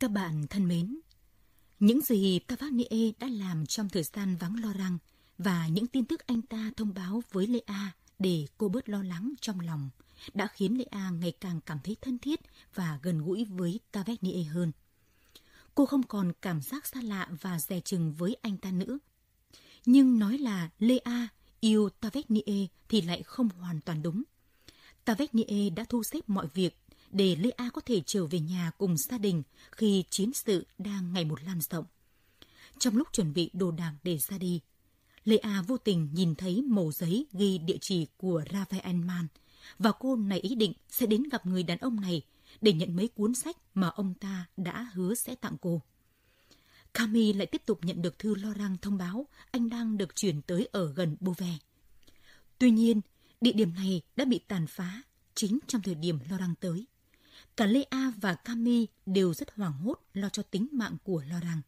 Các bạn thân mến, những gì Tavernier đã làm trong thời gian vắng lo răng và những tin tức anh ta thông báo với Lea để cô bớt lo lắng trong lòng đã khiến Lea ngày càng cảm thấy thân thiết và gần gũi với Tavernier hơn. Cô không còn cảm giác xa lạ và dè chừng với anh ta nữa. Nhưng nói là Lea yêu Tavernier thì lại không hoàn toàn đúng. Tavernier đã thu xếp mọi việc để Lê A có thể trở về nhà cùng gia đình khi chiến sự đang ngày một lan rộng. Trong lúc chuẩn bị đồ đạc để ra đi, Lê A vô tình nhìn thấy mẩu giấy ghi địa chỉ của Raphael Mann và cô này ý định sẽ đến gặp người đàn ông này để nhận mấy cuốn sách mà ông ta đã hứa sẽ tặng cô. Cami lại tiếp tục nhận được thư Laurent thông báo anh đang được chuyển tới ở gần Beauvais. Tuy nhiên, địa điểm này đã bị tàn phá chính trong thời điểm Laurent tới. Cả Lea và Cami đều rất hoảng hốt lo cho tính mạng của Laurent.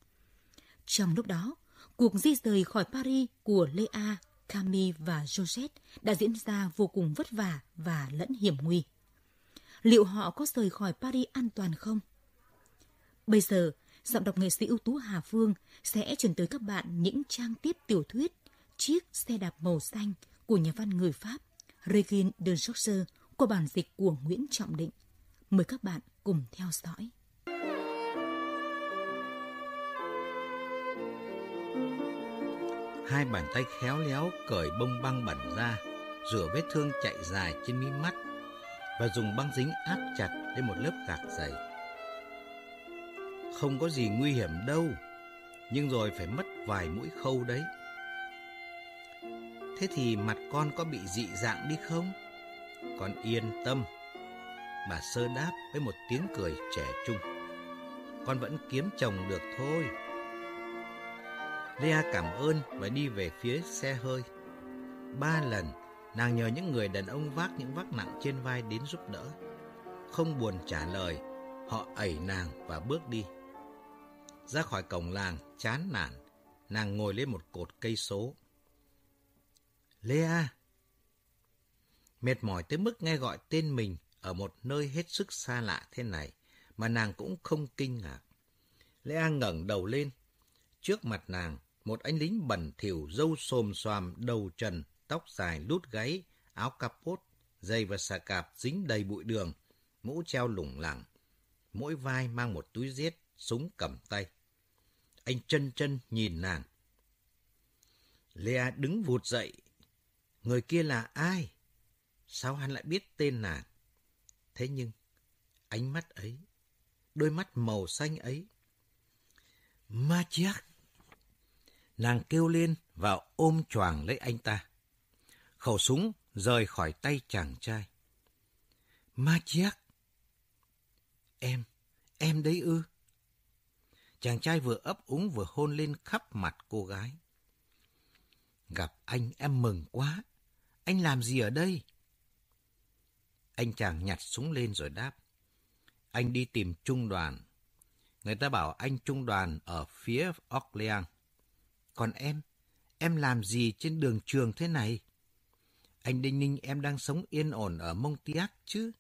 Trong lúc đó, cuộc di rời khỏi Paris của Lea, Cami và Josette đã diễn ra vô cùng vất vả và lẫn hiểm nguy. Liệu họ có rời khỏi Paris an toàn không? Bây giờ, giọng đọc nghệ sĩ ưu tú Hà Phương sẽ chuyển tới các bạn những trang tiếp tiểu thuyết Chiếc xe đạp màu xanh của nhà văn người Pháp Regine de Georges qua bản dịch của Nguyễn Trọng Định. Mời các bạn cùng theo dõi. Hai bàn tay khéo léo cởi bông băng bẩn ra, rửa vết thương chạy dài trên mí mắt và dùng băng dính áp chặt lên một lớp gạc dày. Không có gì nguy hiểm đâu, nhưng rồi phải mất vài mũi khâu đấy. Thế thì mặt con có bị dị dạng đi không? Con yên tâm. Bà sơ đáp với một tiếng cười trẻ trung. Con vẫn kiếm chồng được thôi. Lea cảm ơn và đi về phía xe hơi. Ba lần, nàng nhờ những người đàn ông vác những vác nặng trên vai đến giúp đỡ. Không buồn trả lời, họ ẩy nàng và bước đi. Ra khỏi cổng làng, chán nản, nàng ngồi lên một cột cây số. Lea! Mệt mỏi tới mức nghe gọi tên mình ở một nơi hết sức xa lạ thế này, mà nàng cũng không kinh ngạc. Lea ngẩng đầu lên. Trước mặt nàng, một anh lính bẩn thỉu râu xồm xoàm, đầu trần, tóc dài lút gáy, áo capot, giày và xà cạp dính đầy bụi đường, mũ treo lủng lẳng. Mỗi vai mang một túi giết, súng cầm tay. Anh chân chân nhìn nàng. Lea đứng vụt dậy. Người kia là ai? Sao hắn lại biết tên nàng? Thế nhưng, ánh mắt ấy, đôi mắt màu xanh ấy. Ma chiếc! Nàng kêu lên và ôm choàng lấy anh ta. Khẩu súng rời khỏi tay chàng trai. Ma chiếc! Em, em đấy ư? Chàng trai vừa ấp úng vừa hôn lên khắp mặt cô gái. Gặp anh em mừng quá. Anh làm gì ở đây? Anh chàng nhặt súng lên rồi đáp. Anh đi tìm trung đoàn. Người ta bảo anh trung đoàn ở phía Orleans. Còn em, em làm gì trên đường trường thế này? Anh Đinh Ninh em đang sống yên ổn ở Montiac chứ?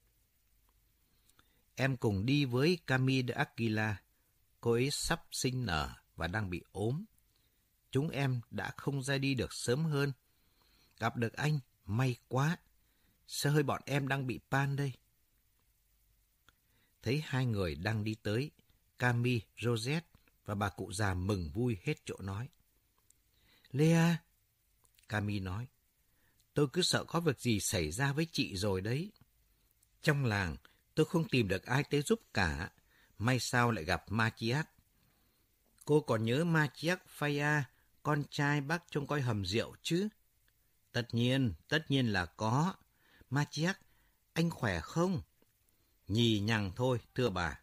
Em cùng đi với Camille de Aquila. Cô ấy sắp sinh nở và đang bị ốm. Chúng em đã không ra đi được sớm hơn. Gặp được anh, may quá. Sao hơi bọn em đang bị pan đây? Thấy hai người đang đi tới, Cami, Rosette và bà cụ già mừng vui hết chỗ nói. Lea, Cami nói, tôi cứ sợ có việc gì xảy ra với chị rồi đấy. Trong làng, tôi không tìm được ai tới giúp cả. May sao lại gặp Machiak. Cô còn nhớ Machiak Faya, con trai bác trông coi hầm rượu chứ? Tất nhiên, tất nhiên là có. Machiak, anh khỏe không? Nhì nhằng thôi, thưa bà.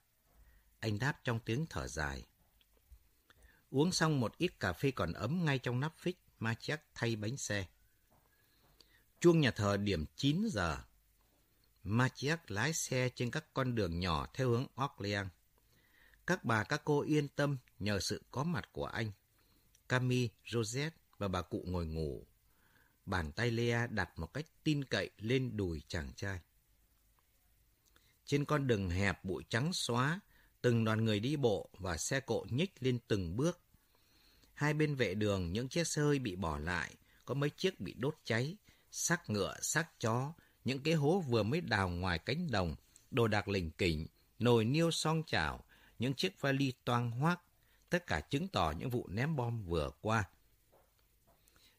Anh đáp trong tiếng thở dài. Uống xong một ít cà phê còn ấm ngay trong nắp phích, Machiak thay bánh xe. Chuông nhà thờ điểm 9 giờ. Machiak lái xe trên các con đường nhỏ theo hướng Orleans. Các bà các cô yên tâm nhờ sự có mặt của anh. Camille, Rosette và bà cụ ngồi ngủ. Bàn tay Lea đặt một cách tin cậy lên đùi chàng trai. Trên con đường hẹp bụi trắng xóa, từng đoàn người đi bộ và xe cộ nhích lên từng bước. Hai bên vệ đường những chiếc xe hơi bị bỏ lại, có mấy chiếc bị đốt cháy, xác ngựa, xác chó, những cái hố vừa mới đào ngoài cánh đồng, đồ đạc lỉnh kỉnh, nồi niêu song chảo, những chiếc vali toang hoác, tất cả chứng tỏ những vụ ném bom vừa qua.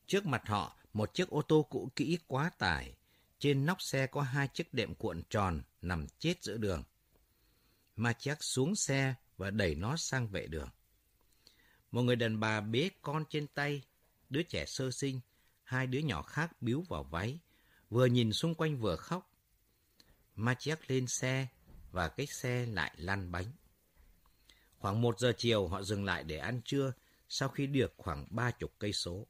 Trước mặt họ, một chiếc ô tô cũ kỹ quá tải. Trên nóc xe có hai chiếc đệm cuộn tròn nằm chết giữa đường. Machiak xuống xe và đẩy nó sang vệ đường. Một người đàn bà bế con trên tay, đứa trẻ sơ sinh, hai đứa nhỏ khác biếu vào váy, vừa nhìn xung quanh vừa khóc. Machiak lên xe và cái xe lại lăn bánh. Khoảng một giờ chiều họ dừng lại để ăn trưa sau khi được khoảng ba chục cây số.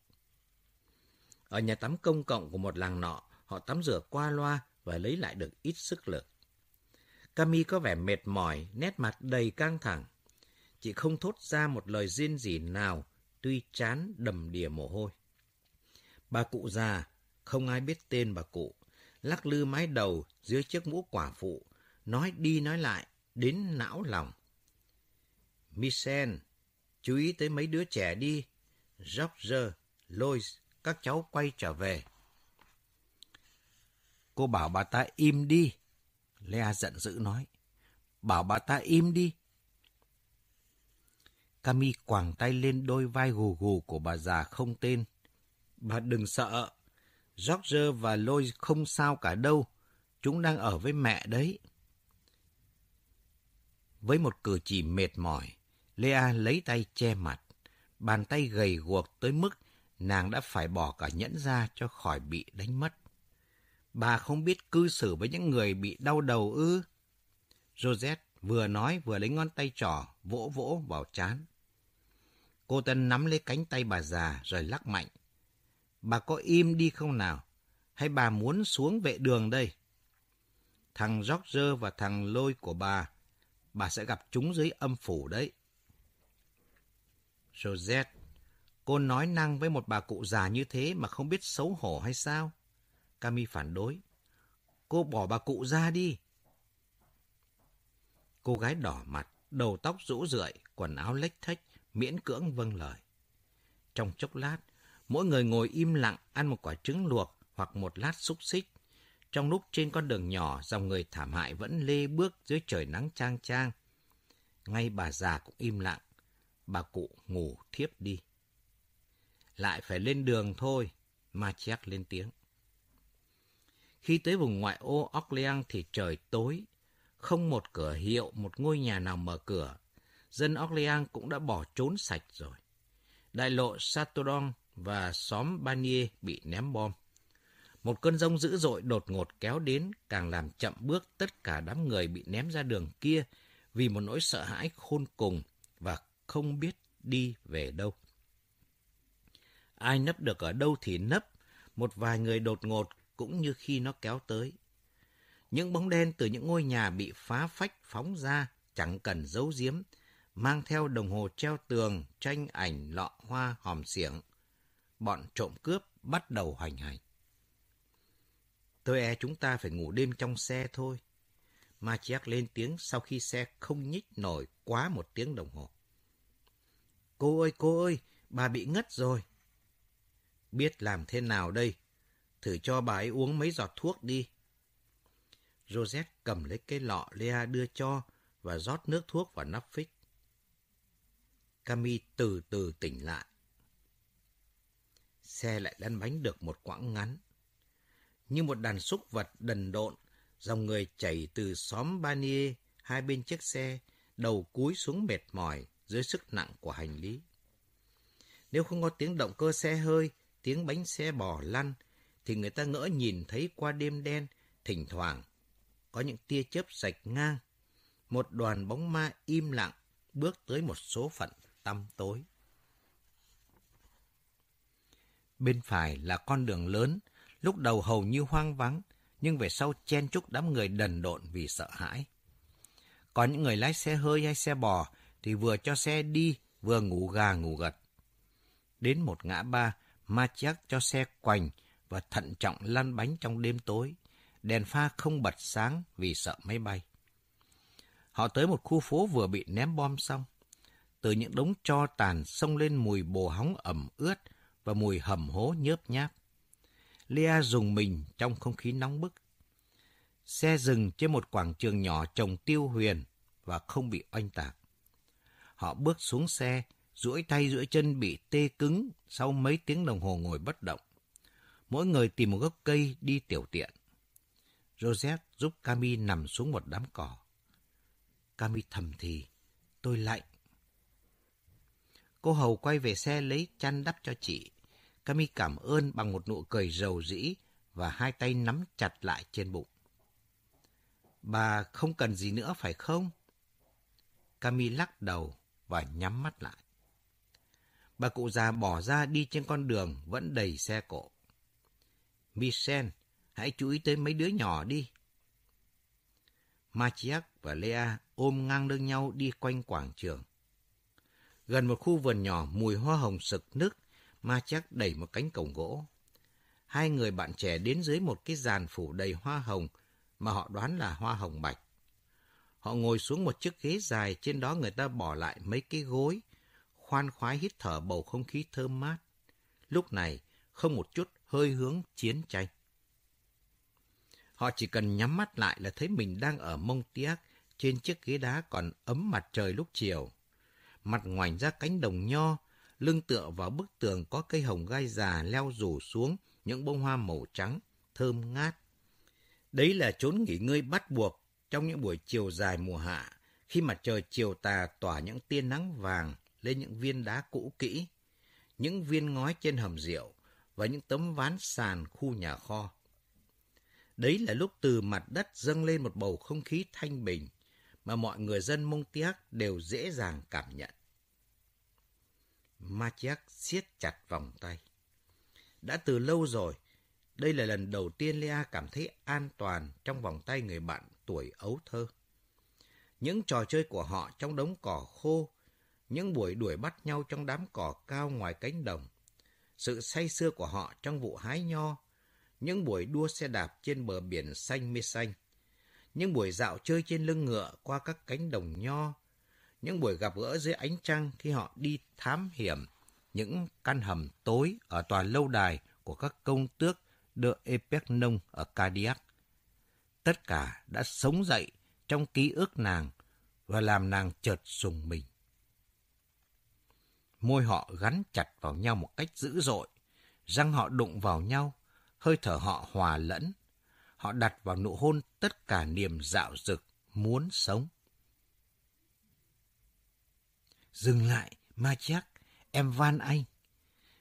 Ở nhà tắm công cộng của một làng nọ, họ tắm rửa qua loa và lấy lại được ít sức lực. Cami có vẻ mệt mỏi, nét mặt đầy căng thẳng. Chị không thốt ra một lời riêng gì nào, tuy chán đầm đìa mồ hôi. Bà cụ già, không ai biết tên bà cụ, lắc lư mái đầu dưới chiếc mũ quả phụ, nói đi nói lại, đến não lòng. Michel, chú ý tới mấy đứa trẻ đi. George, Lois, các cháu quay trở về. Cô bảo bà ta im đi. Lea giận dữ nói. Bảo bà ta im đi. Cami quàng tay lên đôi vai gù gù của bà già không tên. Bà đừng sợ. George và Lôi không sao cả đâu. Chúng đang ở với mẹ đấy. Với một cử chỉ mệt mỏi, Lea lấy tay che mặt. Bàn tay gầy guộc tới mức nàng đã phải bỏ cả nhẫn ra cho khỏi bị đánh mất. Bà không biết cư xử với những người bị đau đầu ư? Rosette vừa nói vừa lấy ngón tay trỏ vỗ vỗ vào chán. Cô Tân nắm lấy cánh tay bà già rồi lắc mạnh. Bà có im đi không nào? Hay bà muốn xuống vệ đường đây? Thằng George và thằng Lôi của bà, bà sẽ gặp chúng dưới âm phủ đấy. Rosette Cô nói năng với một bà cụ già như thế mà không biết xấu hổ hay sao? Cami phản đối. Cô bỏ bà cụ ra đi. Cô gái đỏ mặt, đầu tóc rũ rượi, quần áo lếch thách, miễn cưỡng vâng lời. Trong chốc lát, mỗi người ngồi im lặng ăn một quả trứng luộc hoặc một lát xúc xích. Trong lúc trên con đường nhỏ, dòng người thảm hại vẫn lê bước dưới trời nắng trang trang. Ngay bà già cũng im lặng, bà cụ ngủ thiếp đi. Lại phải lên đường thôi, Machiak lên tiếng. Khi tới vùng ngoại ô Orleans thì trời tối, không một cửa hiệu, một ngôi nhà nào mở cửa. Dân Orleans cũng đã bỏ trốn sạch rồi. Đại lộ Satodon và xóm Banier bị ném bom. Một cơn rông dữ dội đột ngột kéo đến càng làm chậm bước tất cả đám người bị ném ra đường kia vì một nỗi sợ hãi khôn cùng và không biết đi về đâu. Ai nấp được ở đâu thì nấp, một vài người đột ngột cũng như khi nó kéo tới. Những bóng đen từ những ngôi nhà bị phá phách phóng ra, chẳng cần giấu giếm, mang theo đồng hồ treo tường, tranh ảnh, lọ hoa, hòm xiểng. Bọn trộm cướp bắt đầu hoành hành. Tôi e chúng ta phải ngủ đêm trong xe thôi. Machiak lên tiếng sau khi xe không nhích nổi quá một tiếng đồng hồ. Cô ơi, cô ơi, bà bị ngất rồi. Biết làm thế nào đây? Thử cho bà ấy uống mấy giọt thuốc đi. Rosette cầm lấy cái lọ Lea đưa cho và rót nước thuốc vào nắp phích. Cami từ từ tỉnh lại. Xe lại lăn bánh được một quãng ngắn. Như một đàn súc vật đần độn, dòng người chảy từ xóm Banier hai bên chiếc xe, đầu cúi xuống mệt mỏi dưới sức nặng của hành lý. Nếu không có tiếng động cơ xe hơi, tiếng bánh xe bò lăn, thì người ta ngỡ nhìn thấy qua đêm đen, thỉnh thoảng có những tia chớp sạch ngang. Một đoàn bóng ma im lặng bước tới một số phận tăm tối. Bên phải là con đường lớn, lúc đầu hầu như hoang vắng, nhưng về sau chen chúc đám người đần độn vì sợ hãi. có những người lái xe hơi hay xe bò thì vừa cho xe đi, vừa ngủ gà ngủ gật. Đến một ngã ba, ma chắc cho xe quành và thận trọng lăn bánh trong đêm tối. Đèn pha không bật sáng vì sợ máy bay. Họ tới một khu phố vừa bị ném bom xong. Từ những đống cho tàn xông lên mùi bồ hóng ẩm ướt và mùi hầm hố nhớp nháp. Lea dùng mình trong không khí nóng bức. Xe dừng trên một quảng trường nhỏ trồng tiêu huyền và không bị oanh tạc. Họ bước xuống xe, duỗi tay duỗi chân bị tê cứng sau mấy tiếng đồng hồ ngồi bất động. Mỗi người tìm một gốc cây đi tiểu tiện. Joseph giúp Cami nằm xuống một đám cỏ. Cami thầm thì, tôi lạnh. Cô hầu quay về xe lấy chăn đắp cho chị. Cami cảm ơn bằng một nụ cười rầu rĩ và hai tay nắm chặt lại trên bụng. Bà không cần gì nữa phải không? Cami lắc đầu và nhắm mắt lại. Bà cụ già bỏ ra đi trên con đường vẫn đầy xe cộ. Michel, hãy chú ý tới mấy đứa nhỏ đi. Machiak và Lea ôm ngang lưng nhau đi quanh quảng trường. Gần một khu vườn nhỏ mùi hoa hồng sực nức, Machiak đẩy một cánh cổng gỗ. Hai người bạn trẻ đến dưới một cái giàn phủ đầy hoa hồng mà họ đoán là hoa hồng bạch. Họ ngồi xuống một chiếc ghế dài, trên đó người ta bỏ lại mấy cái gối, khoan khoái hít thở bầu không khí thơm mát. Lúc này, không một chút hơi hướng chiến tranh. Họ chỉ cần nhắm mắt lại là thấy mình đang ở mông tiác trên chiếc ghế đá còn ấm mặt trời lúc chiều. Mặt ngoảnh ra cánh đồng nho, lưng tựa vào bức tường có cây hồng gai già leo rủ xuống những bông hoa màu trắng, thơm ngát. Đấy là chốn nghỉ ngơi bắt buộc trong những buổi chiều dài mùa hạ, khi mặt trời chiều tà tỏa những tia nắng vàng lên những viên đá cũ kỹ, những viên ngói trên hầm rượu và những tấm ván sàn khu nhà kho. Đấy là lúc từ mặt đất dâng lên một bầu không khí thanh bình mà mọi người dân Mông Tiác đều dễ dàng cảm nhận. Machiak siết chặt vòng tay. Đã từ lâu rồi, đây là lần đầu tiên Lea cảm thấy an toàn trong vòng tay người bạn tuổi ấu thơ. Những trò chơi của họ trong đống cỏ khô, những buổi đuổi bắt nhau trong đám cỏ cao ngoài cánh đồng, sự say sưa của họ trong vụ hái nho, những buổi đua xe đạp trên bờ biển xanh mê xanh, những buổi dạo chơi trên lưng ngựa qua các cánh đồng nho, những buổi gặp gỡ dưới ánh trăng khi họ đi thám hiểm những căn hầm tối ở tòa lâu đài của các công tước de Epecnon ở Cadillac. Tất cả đã sống dậy trong ký ức nàng và làm nàng chợt sùng mình. Môi họ gắn chặt vào nhau một cách dữ dội, răng họ đụng vào nhau, hơi thở họ hòa lẫn. Họ đặt vào nụ hôn tất cả niềm dạo dực, muốn sống. Dừng lại, Ma chắc, em van anh.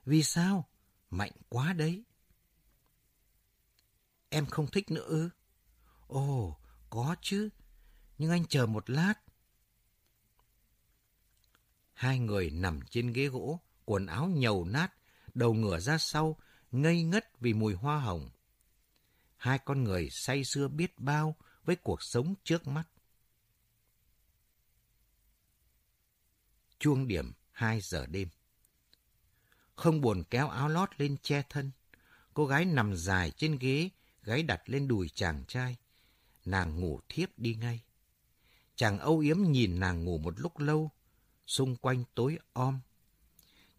Vì sao? Mạnh quá đấy. Em không thích nữa ư? Ồ, có chứ. Nhưng anh chờ một lát. Hai người nằm trên ghế gỗ, quần áo nhầu nát, đầu ngửa ra sau, ngây ngất vì mùi hoa hồng. Hai con người say sưa biết bao với cuộc sống trước mắt. Chuông điểm 2 giờ đêm. Không buồn kéo áo lót lên che thân. Cô gái nằm dài trên ghế, gáy đặt lên đùi chàng trai. Nàng ngủ thiếp đi ngay. Chàng âu yếm nhìn nàng ngủ một lúc lâu, xung quanh tối om.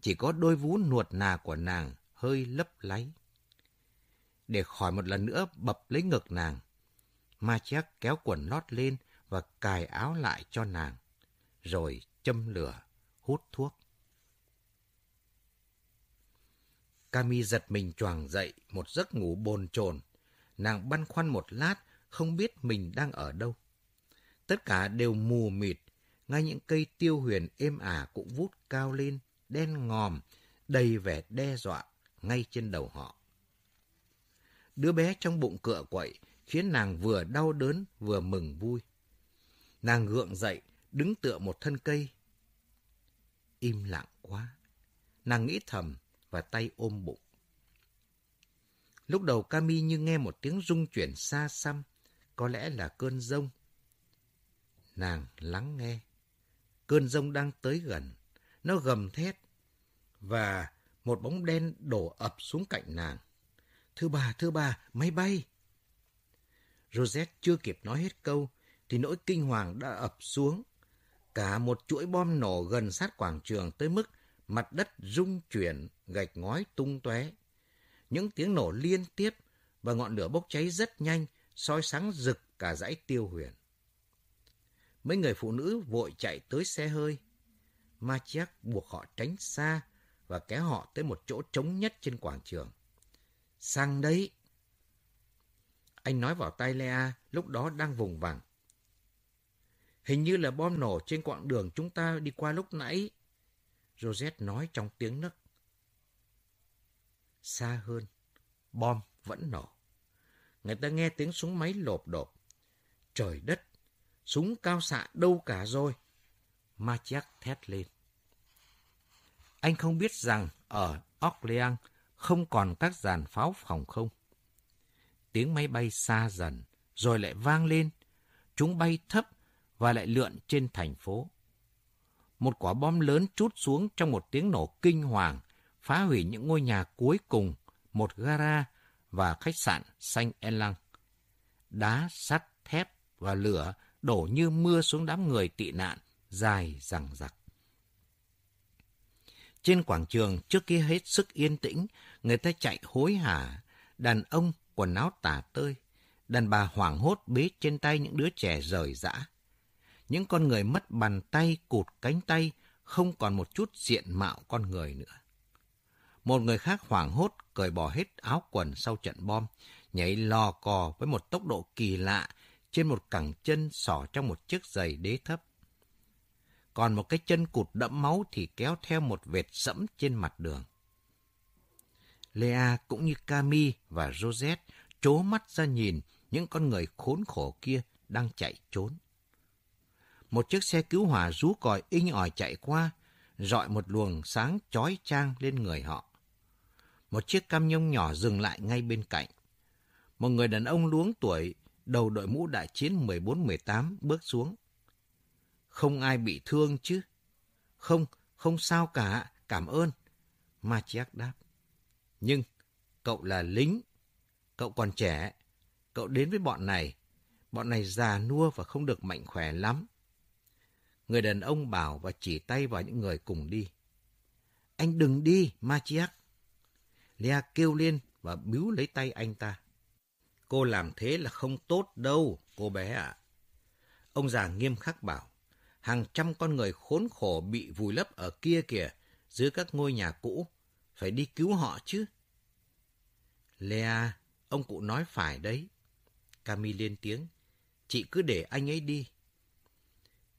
Chỉ có đôi vú nuột nà của nàng hơi lấp láy. Để khỏi một lần nữa bập lấy ngực nàng, Ma Chiác kéo quần lót lên và cài áo lại cho nàng, rồi châm lửa, hút thuốc. Cami giật mình choàng dậy, một giấc ngủ bồn chồn. Nàng băn khoăn một lát, không biết mình đang ở đâu. Tất cả đều mù mịt, ngay những cây tiêu huyền êm ả cũng vút cao lên, đen ngòm, đầy vẻ đe dọa ngay trên đầu họ. Đứa bé trong bụng cựa quậy khiến nàng vừa đau đớn vừa mừng vui. Nàng gượng dậy, đứng tựa một thân cây. Im lặng quá. Nàng nghĩ thầm và tay ôm bụng. Lúc đầu Cami như nghe một tiếng rung chuyển xa xăm, có lẽ là cơn rông. Nàng lắng nghe. Cơn rông đang tới gần, nó gầm thét và một bóng đen đổ ập xuống cạnh nàng. Thưa bà, thưa bà, máy bay! Rosette chưa kịp nói hết câu, thì nỗi kinh hoàng đã ập xuống. Cả một chuỗi bom nổ gần sát quảng trường tới mức mặt đất rung chuyển, gạch ngói tung tóe. Những tiếng nổ liên tiếp và ngọn lửa bốc cháy rất nhanh, soi sáng rực cả dãy tiêu huyền. Mấy người phụ nữ vội chạy tới xe hơi. Machiak buộc họ tránh xa và kéo họ tới một chỗ trống nhất trên quảng trường. Sang đấy! Anh nói vào tay Lea lúc đó đang vùng vằng. Hình như là bom nổ trên quãng đường chúng ta đi qua lúc nãy. Rosette nói trong tiếng nấc. Xa hơn, bom vẫn nổ. Người ta nghe tiếng súng máy lộp đột. Trời đất, súng cao xạ đâu cả rồi. Machiak thét lên. Anh không biết rằng ở Orleans không còn các dàn pháo phòng không. Tiếng máy bay xa dần, rồi lại vang lên. Chúng bay thấp và lại lượn trên thành phố. Một quả bom lớn trút xuống trong một tiếng nổ kinh hoàng, phá hủy những ngôi nhà cuối cùng, một gara và khách sạn xanh en lăng. Đá, sắt, thép và lửa đổ như mưa xuống đám người tị nạn, dài rằng rặc. Trên quảng trường trước kia hết sức yên tĩnh, người ta chạy hối hả, đàn ông quần áo tả tơi, đàn bà hoảng hốt bế trên tay những đứa trẻ rời rã. Những con người mất bàn tay, cụt cánh tay, không còn một chút diện mạo con người nữa. Một người khác hoảng hốt cởi bỏ hết áo quần sau trận bom, nhảy lò cò với một tốc độ kỳ lạ trên một cẳng chân sỏ trong một chiếc giày đế thấp. Còn một cái chân cụt đẫm máu thì kéo theo một vệt sẫm trên mặt đường. Lea cũng như Cami và Rosette trố mắt ra nhìn những con người khốn khổ kia đang chạy trốn. Một chiếc xe cứu hỏa rú còi inh ỏi chạy qua, dọi một luồng sáng chói chang lên người họ. Một chiếc cam nhông nhỏ dừng lại ngay bên cạnh. Một người đàn ông luống tuổi, đầu đội mũ đại chiến 14-18 bước xuống. Không ai bị thương chứ? Không, không sao cả, cảm ơn. Machiak đáp. Nhưng, cậu là lính. Cậu còn trẻ. Cậu đến với bọn này. Bọn này già nua và không được mạnh khỏe lắm. Người đàn ông bảo và chỉ tay vào những người cùng đi. Anh đừng đi, Machiak. Lea kêu lên và bíu lấy tay anh ta. Cô làm thế là không tốt đâu, cô bé ạ. Ông già nghiêm khắc bảo, hàng trăm con người khốn khổ bị vùi lấp ở kia kìa, dưới các ngôi nhà cũ. Phải đi cứu họ chứ. Lea, ông cụ nói phải đấy. Cami lên tiếng, chị cứ để anh ấy đi.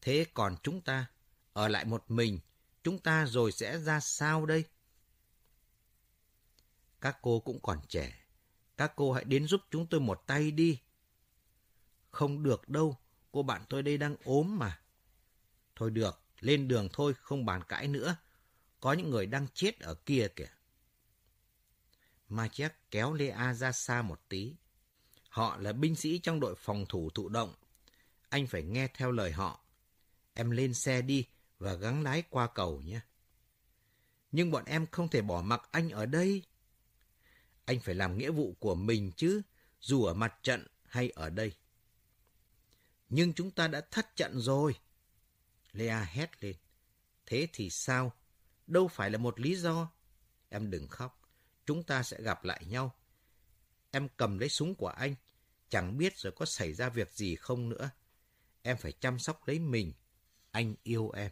Thế còn chúng ta, ở lại một mình, chúng ta rồi sẽ ra sao đây? Các cô cũng còn trẻ. Các cô hãy đến giúp chúng tôi một tay đi. Không được đâu, cô bạn tôi đây đang ốm mà. Thôi được, lên đường thôi, không bàn cãi nữa. Có những người đang chết ở kia kìa. Machek kéo Lea ra xa một tí. Họ là binh sĩ trong đội phòng thủ thụ động. Anh phải nghe theo lời họ. Em lên xe đi và gắng lái qua cầu nhé. Nhưng bọn em không thể bỏ mặc anh ở đây. Anh phải làm nghĩa vụ của mình chứ, dù ở mặt trận hay ở đây. Nhưng chúng ta đã thất trận rồi. Lea hét lên. Thế thì sao? Đâu phải là một lý do. Em đừng khóc. Chúng ta sẽ gặp lại nhau. Em cầm lấy súng của anh. Chẳng biết rồi có xảy ra việc gì không nữa. Em phải chăm sóc lấy mình. Anh yêu em.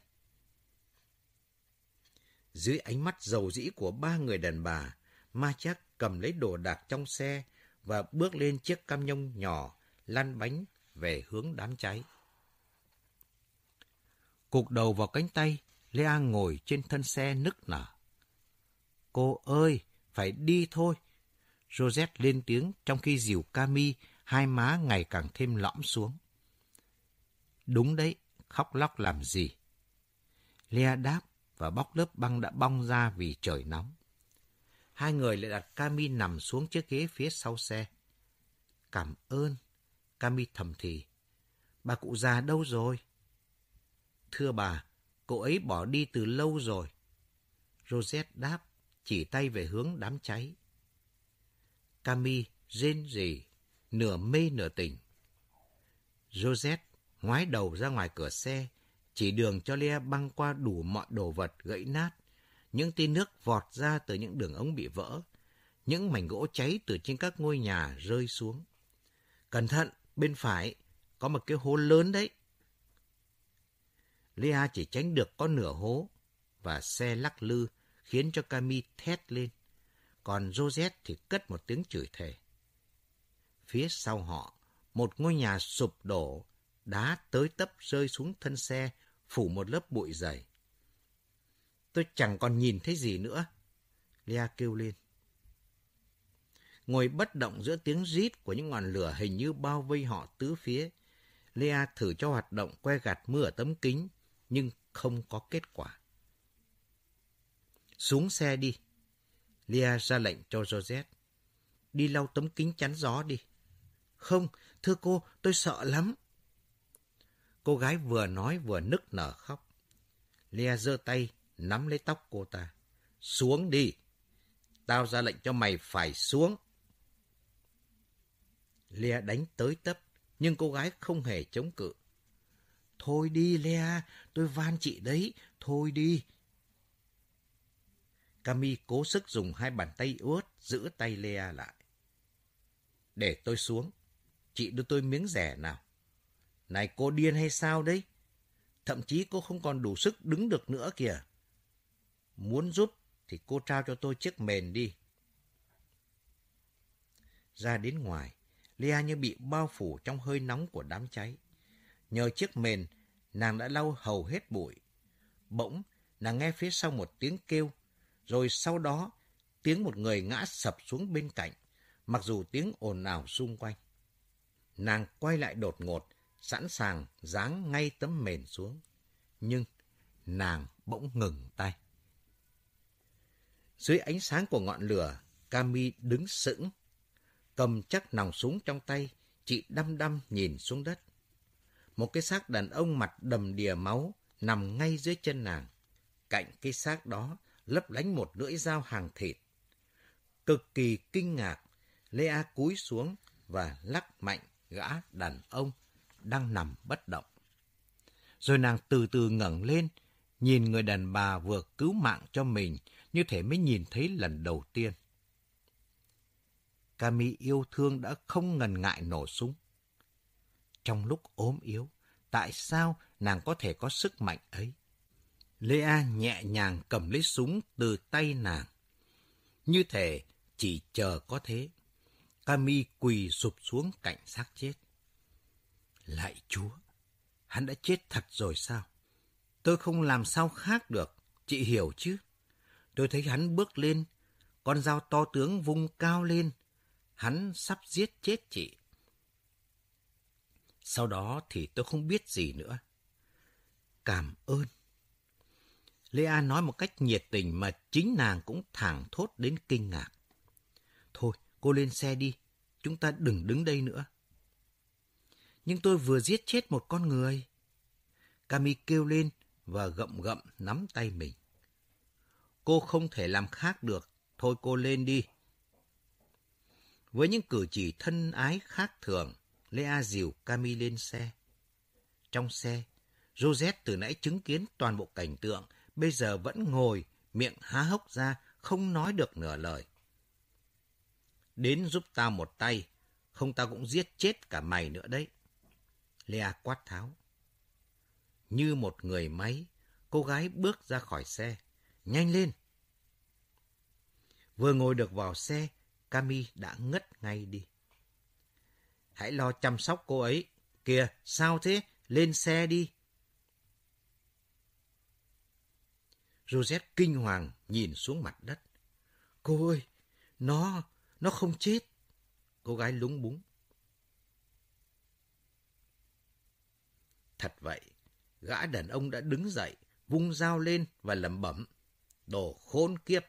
Dưới ánh mắt dầu dĩ của ba người đàn bà, Ma chắc cầm lấy đồ đạc trong xe và bước lên chiếc cam nhông nhỏ, lăn bánh về hướng đám cháy. Cục đầu vào cánh tay, Lea ngồi trên thân xe nức nở. Cô ơi, phải đi thôi. Rosette lên tiếng trong khi dìu Cami, hai má ngày càng thêm lõm xuống. Đúng đấy, khóc lóc làm gì? Lea đáp và bóc lớp băng đã bong ra vì trời nóng. Hai người lại đặt Cami nằm xuống chiếc ghế phía sau xe. Cảm ơn. Cami thầm thì. Bà cụ già đâu rồi? Thưa bà, cô ấy bỏ đi từ lâu rồi. Rosette đáp, chỉ tay về hướng đám cháy. Cami rên rỉ, nửa mê nửa tỉnh. Rosette ngoái đầu ra ngoài cửa xe, chỉ đường cho Lea băng qua đủ mọi đồ vật gãy nát. Những tia nước vọt ra từ những đường ống bị vỡ. Những mảnh gỗ cháy từ trên các ngôi nhà rơi xuống. Cẩn thận, bên phải, có một cái hố lớn đấy. Lea chỉ tránh được có nửa hố và xe lắc lư khiến cho Cami thét lên. Còn Josette thì cất một tiếng chửi thề. Phía sau họ, một ngôi nhà sụp đổ, đá tới tấp rơi xuống thân xe, phủ một lớp bụi dày. Tôi chẳng còn nhìn thấy gì nữa. Lea kêu lên. Ngồi bất động giữa tiếng rít của những ngọn lửa hình như bao vây họ tứ phía. Lea thử cho hoạt động que gạt mưa ở tấm kính, nhưng không có kết quả. Xuống xe đi. Lia ra lệnh cho Josette. Đi lau tấm kính chắn gió đi. Không, thưa cô, tôi sợ lắm. Cô gái vừa nói vừa nức nở khóc. Lia giơ tay, nắm lấy tóc cô ta. Xuống đi. Tao ra lệnh cho mày phải xuống. lea đánh tới tấp, nhưng cô gái không hề chống cự. Thôi đi, Lea, tôi van chị đấy, thôi đi. Cami cố sức dùng hai bàn tay ướt giữ tay Lea lại. Để tôi xuống, chị đưa tôi miếng rẻ nào. Này cô điên hay sao đấy? Thậm chí cô không còn đủ sức đứng được nữa kìa. Muốn giúp thì cô trao cho tôi chiếc mền đi. Ra đến ngoài, Lea như bị bao phủ trong hơi nóng của đám cháy. Nhờ chiếc mền, nàng đã lau hầu hết bụi. Bỗng, nàng nghe phía sau một tiếng kêu, rồi sau đó tiếng một người ngã sập xuống bên cạnh, mặc dù tiếng ồn ào xung quanh. Nàng quay lại đột ngột, sẵn sàng giáng ngay tấm mền xuống. Nhưng nàng bỗng ngừng tay. Dưới ánh sáng của ngọn lửa, Cami đứng sững. Cầm chắc nòng súng trong tay, chị đăm đăm nhìn xuống đất một cái xác đàn ông mặt đầm đìa máu nằm ngay dưới chân nàng. Cạnh cái xác đó lấp lánh một lưỡi dao hàng thịt. Cực kỳ kinh ngạc, Lea cúi xuống và lắc mạnh gã đàn ông đang nằm bất động. Rồi nàng từ từ ngẩng lên, nhìn người đàn bà vừa cứu mạng cho mình như thể mới nhìn thấy lần đầu tiên. Cami yêu thương đã không ngần ngại nổ súng trong lúc ốm yếu, tại sao nàng có thể có sức mạnh ấy? Lea nhẹ nhàng cầm lấy súng từ tay nàng. Như thể chỉ chờ có thế. Cami quỳ sụp xuống cạnh xác chết. Lạy Chúa, hắn đã chết thật rồi sao? Tôi không làm sao khác được, chị hiểu chứ? Tôi thấy hắn bước lên, con dao to tướng vung cao lên. Hắn sắp giết chết chị. Sau đó thì tôi không biết gì nữa. Cảm ơn. lê a nói một cách nhiệt tình mà chính nàng cũng thẳng thốt đến kinh ngạc. Thôi, cô lên xe đi, chúng ta đừng đứng đây nữa. Nhưng tôi vừa giết chết một con người. Cami kêu lên và gậm gậm nắm tay mình. Cô không thể làm khác được, thôi cô lên đi. Với những cử chỉ thân ái khác thường, Lea dìu Cami lên xe. Trong xe, Rosette từ nãy chứng kiến toàn bộ cảnh tượng, bây giờ vẫn ngồi, miệng há hốc ra, không nói được nửa lời. Đến giúp tao một tay, không tao cũng giết chết cả mày nữa đấy. Lea quát tháo. Như một người máy, cô gái bước ra khỏi xe. Nhanh lên! Vừa ngồi được vào xe, Cami đã ngất ngay đi. Hãy lo chăm sóc cô ấy. Kìa, sao thế? Lên xe đi. Rosette kinh hoàng nhìn xuống mặt đất. Cô ơi, nó, nó không chết. Cô gái lúng búng. Thật vậy, gã đàn ông đã đứng dậy, vung dao lên và lẩm bẩm. Đồ khốn kiếp!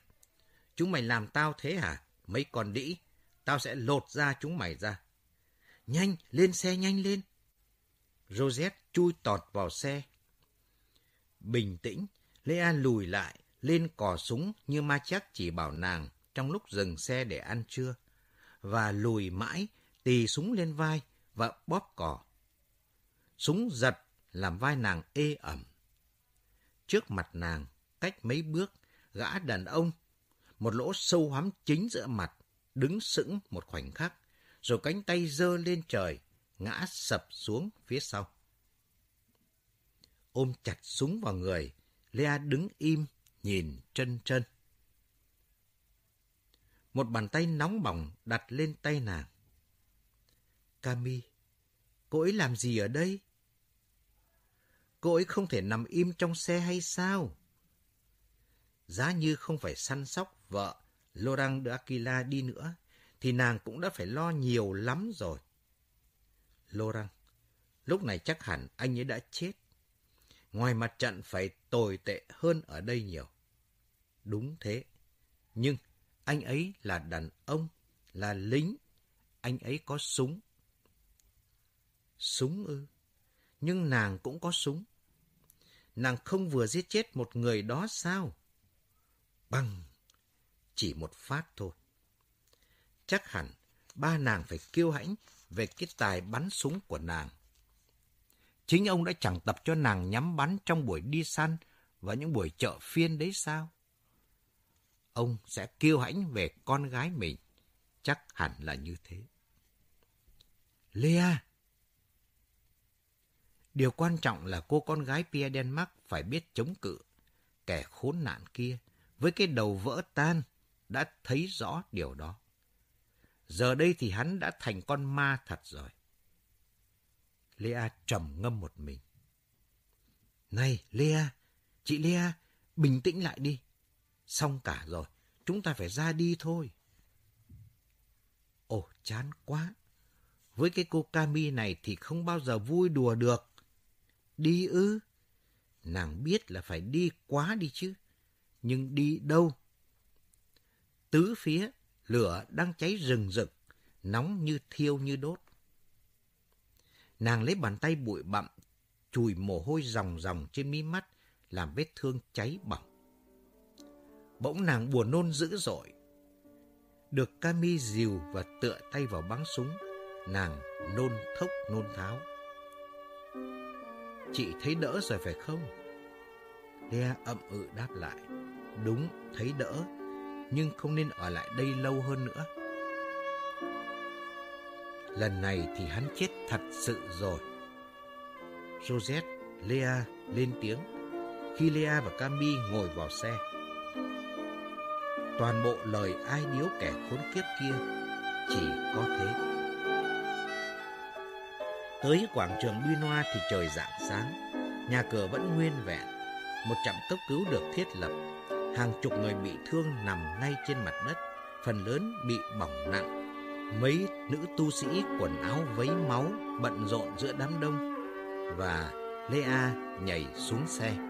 Chúng mày làm tao thế hả? Mấy con đĩ, tao sẽ lột ra chúng mày ra. Nhanh, lên xe nhanh lên. Rosette chui tọt vào xe. Bình tĩnh, Lea lùi lại, lên cò súng như ma chắc chỉ bảo nàng trong lúc dừng xe để ăn trưa. Và lùi mãi, tì súng lên vai và bóp cò. Súng giật làm vai nàng ê ẩm. Trước mặt nàng, cách mấy bước, gã đàn ông, một lỗ sâu hắm chính giữa mặt, đứng sững một khoảnh khắc, rồi cánh tay giơ lên trời, ngã sập xuống phía sau. Ôm chặt súng vào người, Lea đứng im, nhìn chân chân. Một bàn tay nóng bỏng đặt lên tay nàng. Cami, cô ấy làm gì ở đây? Cô ấy không thể nằm im trong xe hay sao? Giá như không phải săn sóc vợ Laurent de Aquila đi nữa, thì nàng cũng đã phải lo nhiều lắm rồi. Laurent, lúc này chắc hẳn anh ấy đã chết. Ngoài mặt trận phải tồi tệ hơn ở đây nhiều. Đúng thế. Nhưng anh ấy là đàn ông, là lính. Anh ấy có súng. Súng ư? Nhưng nàng cũng có súng. Nàng không vừa giết chết một người đó sao? Bằng! Chỉ một phát thôi. Chắc hẳn ba nàng phải kiêu hãnh về cái tài bắn súng của nàng. Chính ông đã chẳng tập cho nàng nhắm bắn trong buổi đi săn và những buổi chợ phiên đấy sao? Ông sẽ kiêu hãnh về con gái mình. Chắc hẳn là như thế. Lea! Điều quan trọng là cô con gái Pierre Denmark phải biết chống cự. Kẻ khốn nạn kia, với cái đầu vỡ tan, đã thấy rõ điều đó. Giờ đây thì hắn đã thành con ma thật rồi. Lea trầm ngâm một mình. Này, Lea, chị Lea, bình tĩnh lại đi. Xong cả rồi, chúng ta phải ra đi thôi. Ồ, chán quá. Với cái cô Cami này thì không bao giờ vui đùa được. Đi ư? Nàng biết là phải đi quá đi chứ. Nhưng đi đâu? Tứ phía, lửa đang cháy rừng rực, nóng như thiêu như đốt. Nàng lấy bàn tay bụi bặm, chùi mồ hôi ròng ròng trên mí mắt, làm vết thương cháy bỏng. Bỗng nàng buồn nôn dữ dội. Được Cami dìu và tựa tay vào bắn súng, nàng nôn thốc nôn tháo. Chị thấy đỡ rồi phải không? Lea ậm ừ đáp lại. Đúng, thấy đỡ, nhưng không nên ở lại đây lâu hơn nữa. Lần này thì hắn chết thật sự rồi. Rosette, Lea lên tiếng khi Lea và Cami ngồi vào xe. Toàn bộ lời ai điếu kẻ khốn kiếp kia chỉ có thế. Tới quảng trường Binoa thì trời rạng sáng, nhà cửa vẫn nguyên vẹn, một trạm cấp cứu được thiết lập, hàng chục người bị thương nằm ngay trên mặt đất, phần lớn bị bỏng nặng Mấy nữ tu sĩ quần áo vấy máu bận rộn giữa đám đông và Lea nhảy xuống xe.